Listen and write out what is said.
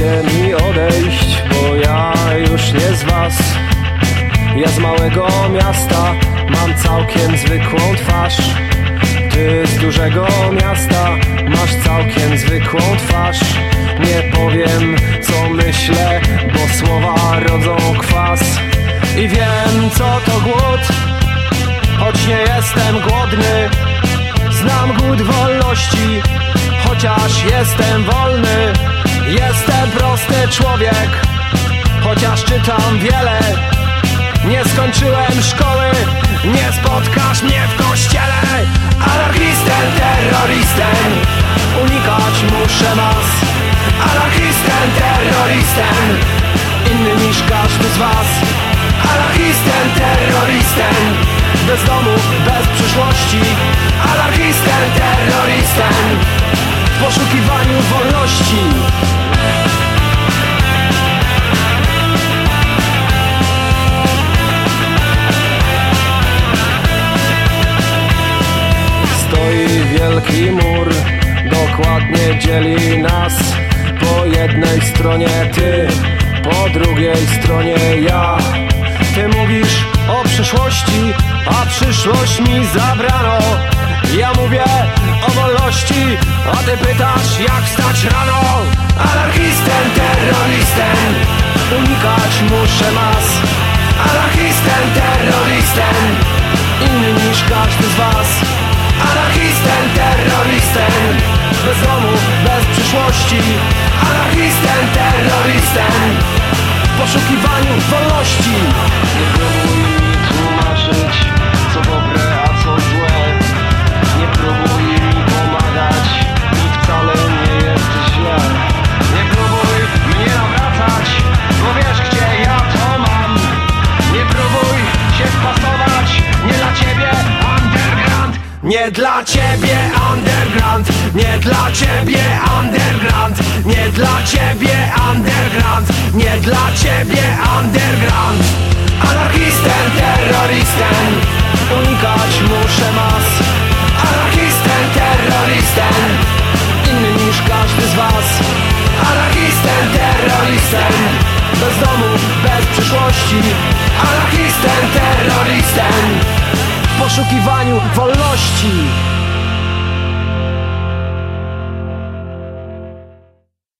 Pozwólcie mi odejść, bo ja już nie z was. Ja z małego miasta mam całkiem zwykłą twarz. Ty z dużego miasta masz całkiem zwykłą twarz. Nie powiem co myślę, bo słowa rodzą kwas. I wiem co to głód, choć nie jestem głodny. Znam głód wolności, chociaż jestem wolny Jestem prosty człowiek, chociaż czytam wiele. Nie skończyłem szkoły, nie spotkasz mnie w kościele. Anarchistem, terrorystem, unikać muszę mas Anarchistem, terrorystem, inny niż każdy z was. Anarchistem, terrorystem, bez domu, bez przyszłości. Anarchistem, terrorystem, w poszukiwaniu wolności wielki mur, dokładnie dzieli nas. Po jednej stronie ty, po drugiej stronie ja. Ty mówisz o przyszłości, a przyszłość mi zabrano. Ja mówię o wolności, a ty pytasz jak wstać rano. Anarchistem, terrorystem, unikać muszę mas. Anarchistem, terrorystem, inny niż każdy z was Bez domu, bez przyszłości. Anarchistem, terrorystem W poszukiwaniu wolności Nie dla ciebie underground Nie dla ciebie underground Nie dla ciebie underground Nie dla ciebie underground. Anarchistem, terrorystem Unikać muszę mas. Anarchistem, terrorystem Inny niż każdy z was. Anarchistem, terrorystem Bez domu, bez przyszłości. Anarchistem, terrorystem W poszukiwaniu wolności